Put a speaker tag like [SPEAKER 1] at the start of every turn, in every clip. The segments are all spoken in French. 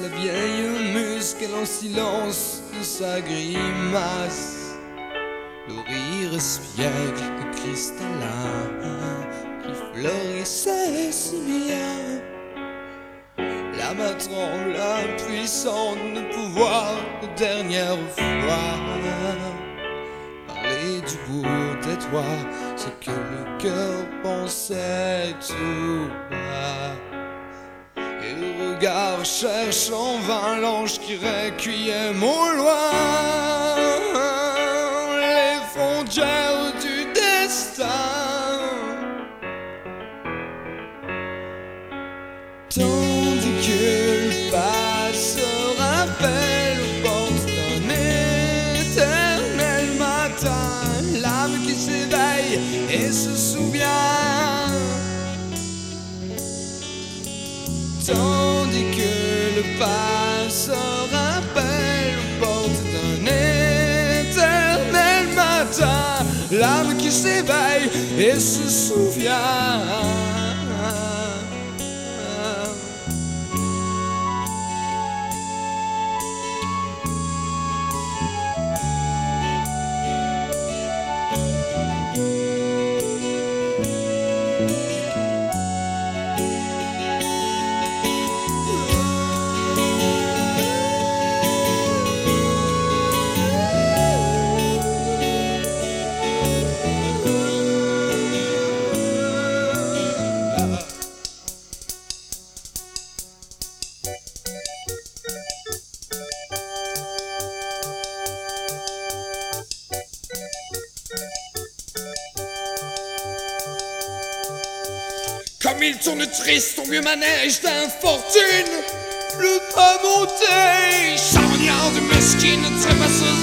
[SPEAKER 1] la vieille muscle en silence de sa grimace. Le rire espiègle de cristallin qui fleurissait si bien. La main tremble impuissante de pouvoir de dernière fois parler du bout des doigts ce que le cœur pensait tout bas. Regard cherche en vain l'ange qui requiert au loin les frontières du destin. Tandis que le passe se rappelle aux portes d'un éternel matin, l'âme qui s'éveille et se souvient. Le passe se rappelle aux portes d'un éternel matin, l'âme qui s'éveille et se souvient. Comme il tourne triste au vieux manège d'infortune, le pas monté, charnière de mesquine, trépasseuse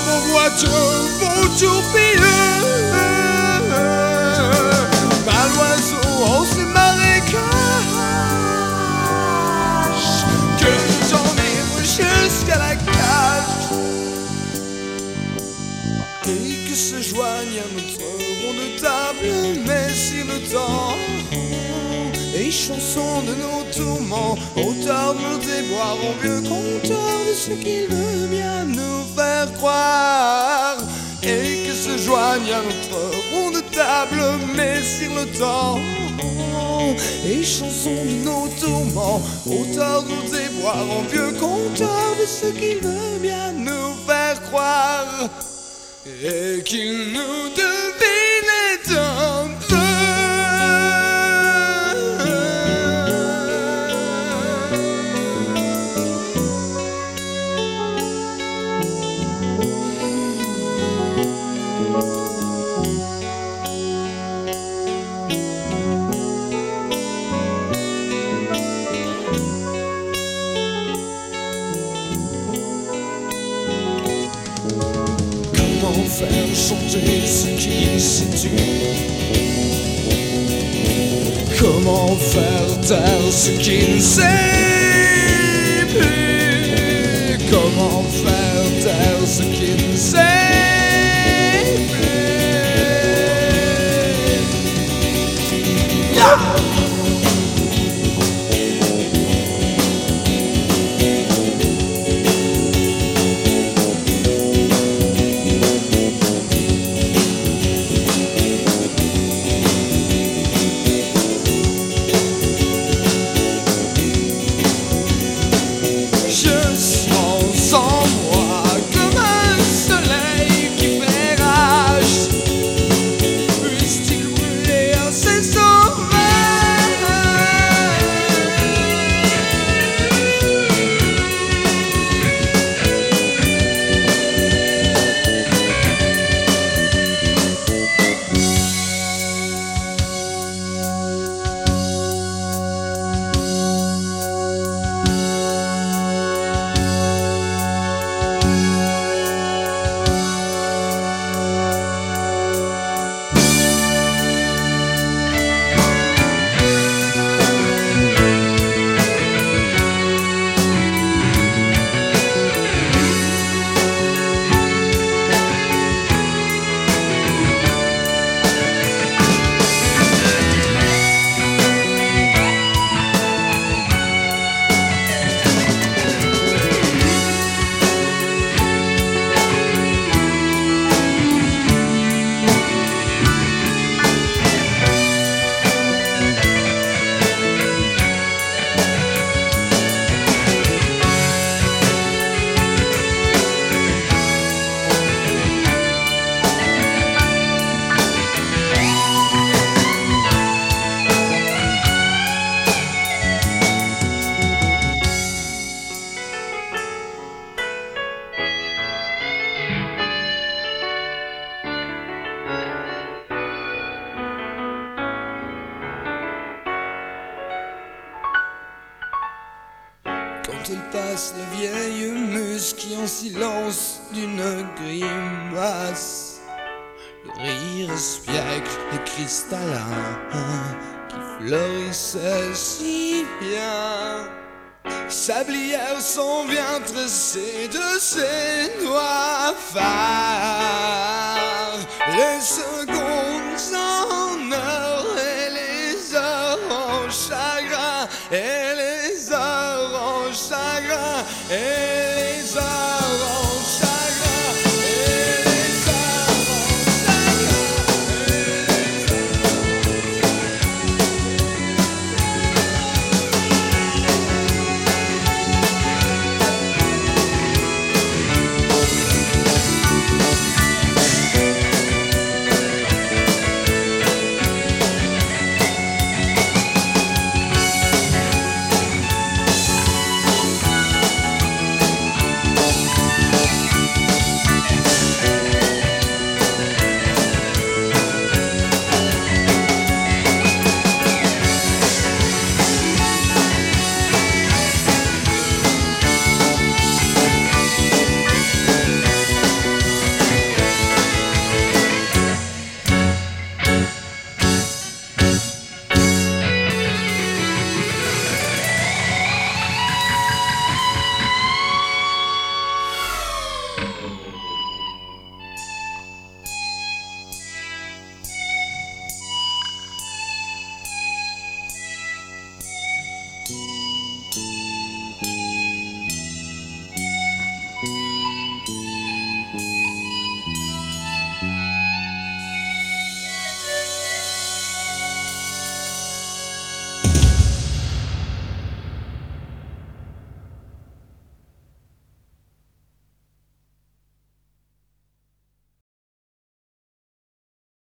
[SPEAKER 1] Comme on voit un beau tourbillon Mal l'oiseau en ses marécages Que t'emmène jusqu'à la cage. Et que se joigne à notre rond de table, mais si le temps et chanson de nos tourments, auteur de nos déboires, en vieux conteur de ce qu'il veut bien nous faire croire, et que se joigne à notre rond table, mais si le temps. Et chanson de nos tourments, auteur de nos déboires, en vieux conteur de ce qu'il veut bien nous faire croire. Et qu'il nous Comment faire taire ce qui sait qu'elle passe le vieil musc qui en silence d'une grimace. Le rire espiègle et cristallin qui fleurissait si bien. Sablière son ventre, c'est de ses doigts phares. Les secondes en Hey.